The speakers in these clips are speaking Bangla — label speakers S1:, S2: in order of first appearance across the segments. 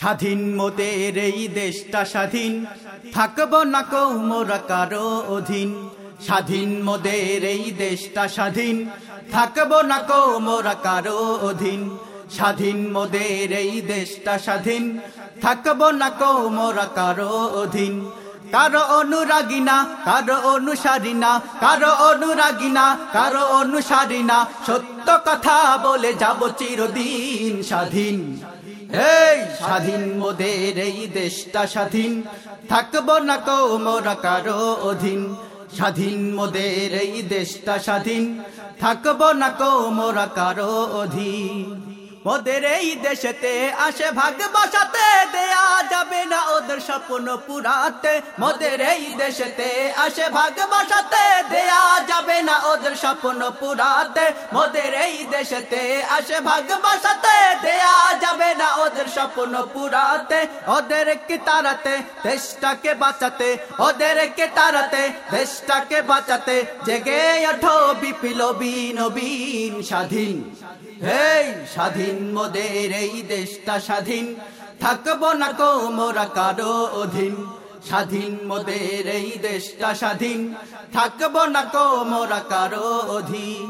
S1: স্বাধীন মোদের এই দেশটা স্বাধীন। থাকব না কৌ মোরা কারও অধীন। স্বাধীন মোদের এই দেশটা স্বাধীন। থাকব না কৌ মোরা কারও অধীন। স্বাধীন মোদের এই দেশটা স্বাধীন। থাকব না কৌ মোরা কারও অধীন। কারও অনুরাগী না কারও অনুসারী না কারও অনুরাগী না কারও অনুসারী না সত্য কথা বলে যাব চিরদিন স্বাধীন। এই স্বাধীন মোদের এই দেশটা স্বাধীন। থাকব না কো মোরা কারও অধীন। স্বাধীন মোদের এই দেশটা স্বাধীন। থাকব না কো মোরা কারও অধীন। ওদের এই দেশেতে আসে ভাগ বসাতে, দেয়া যাবে না ওদের স্বপ্ন পুরাতে। মোদের এই দেশেতে আসে ভাগ বসাতে, দেয়া যাবে না ওদের স্বপ্ন পুরাতে। মোদের এই দেশেতে আসে ভাগ বসাতে, দেয়া যাবে না ওদের স্বপ্ন পুরাতে। ওদের কি তারাতে দেশটাকে বাঁচাতে। ওদের কে তারাতে দেশটাকে বাঁচাতে। জেগে ওঠো বিপ্লবী নবীন স্বাধীন। স্বাধীন মোদের এই দেশটা স্বাধীন। থাকব না কো মোরা কারও অধীন। স্বাধীন মোদের এই দেশটা স্বাধীন। থাকব না কো মোরা কারও অধীন।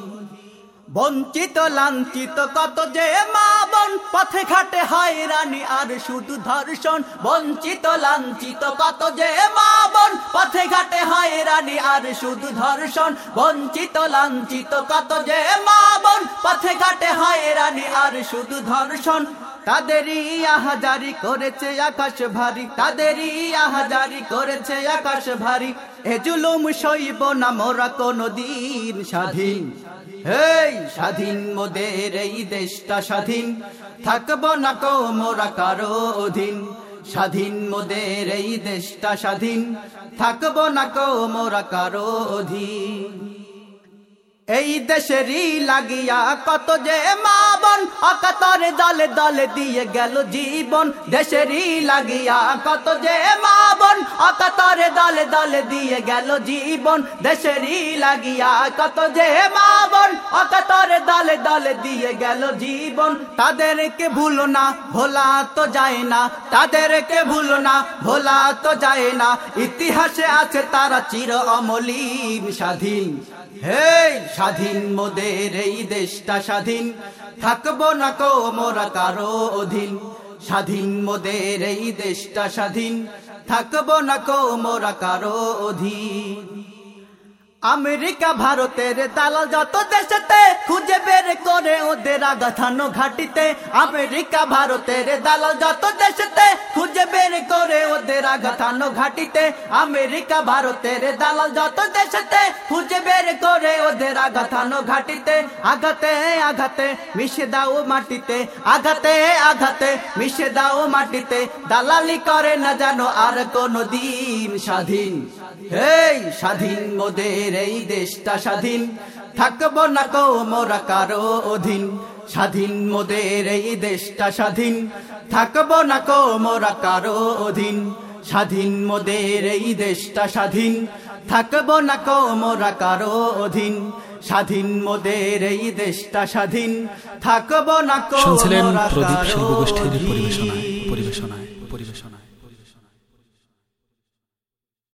S1: বঞ্চিত, লাঞ্ছিত, কত যে মা বোন, পথে ঘাটে হয়রানি আর শুধু ধর্ষণ। বঞ্চিত, লাঞ্ছিত, কত যে পথে ঘাটে হয়রানি আর শুধু ধর্ষণ, বঞ্চিত, লাঞ্ছিত, কত যে মা বোন। পথে ঘাটে হয়রানি আর শুধু ধর্ষণ। তাদেরই আহাজারি করেছে আকাশ ভারী। তাদেরই আহাজারি করেছে আকাশ ভারী। এ জুলুম সইব না মোরা কোনো দিন স্বাধীন। এই স্বাধীন মোদের এই দেশটা স্বাধীন। থাকব না কো মোরা কারও অধীন। স্বাধীন মোদের এই দেশটা স্বাধীন। থাকব না কো মোরা কারও এই দেশেরই লাগিয়া কত যে মা বোন, অকাতরে দলে দলে দিয়ে গেল জীবন। দেশেরই লাগিয়া কত যে মা বোন, অকাতরে দলে দলে দিয়ে গেল জীবন। দেশেরই লাগিয়া কত যে মা বোন অকাতরে দলে দলে দিয়ে গেল জীবন। তাদেরকে ভুলো না, ভোলা তো যায় না। তাদেরকে ভুলো না, ভোলা তো যায় না। ইতিহাসে আছে তারা চির অমলিন, স্বাধীন। হে স্বাধীন মোদের এই দেশটা স্বাধীন। থাকব না কো মোরা কারও অধীন। স্বাধীন মোদের এই দেশটা স্বাধীন। থাকব না কো মোরা কারও অধীন। আমেরিকা, ভারতের দালাল যত দেশেতে খুঁজে বের করে ওদের আগাথানো ঘাটিতে। আমেরিকা, ভারতের দালাল যত দেশেতে খুঁজে বের করে ওদের আগাথানো ঘাটিতে। আমেরিকা, ভারতের দালাল যত দেশেতে করে ওদের আগাথানো ঘাটিতে আঘাতে আঘাতে মিশে দাও মাটিতে। আঘাতে আঘাতে মিশে দাও মাটিতে। দালালি করে না জানো আর কোনো দিন স্বাধীন। এই স্বাধীন মোদের এই দেশটা স্বাধীন। থাকব না কো মোরা কারও অধীন। স্বাধীন মোদের এই দেশটা স্বাধীন। থাকব না কো মোরা কারও অধীন। স্বাধীন মোদের এই দেশটা স্বাধীন। থাকব না কোমরা কারও অধীন। স্বাধীন মোদের এই দেশটা স্বাধীন। থাকব না কোমরা
S2: শুনছিলেন প্রদীপ
S1: কারও
S2: শিল্পগোষ্ঠীর
S1: অধীন।
S2: পরিবেশনা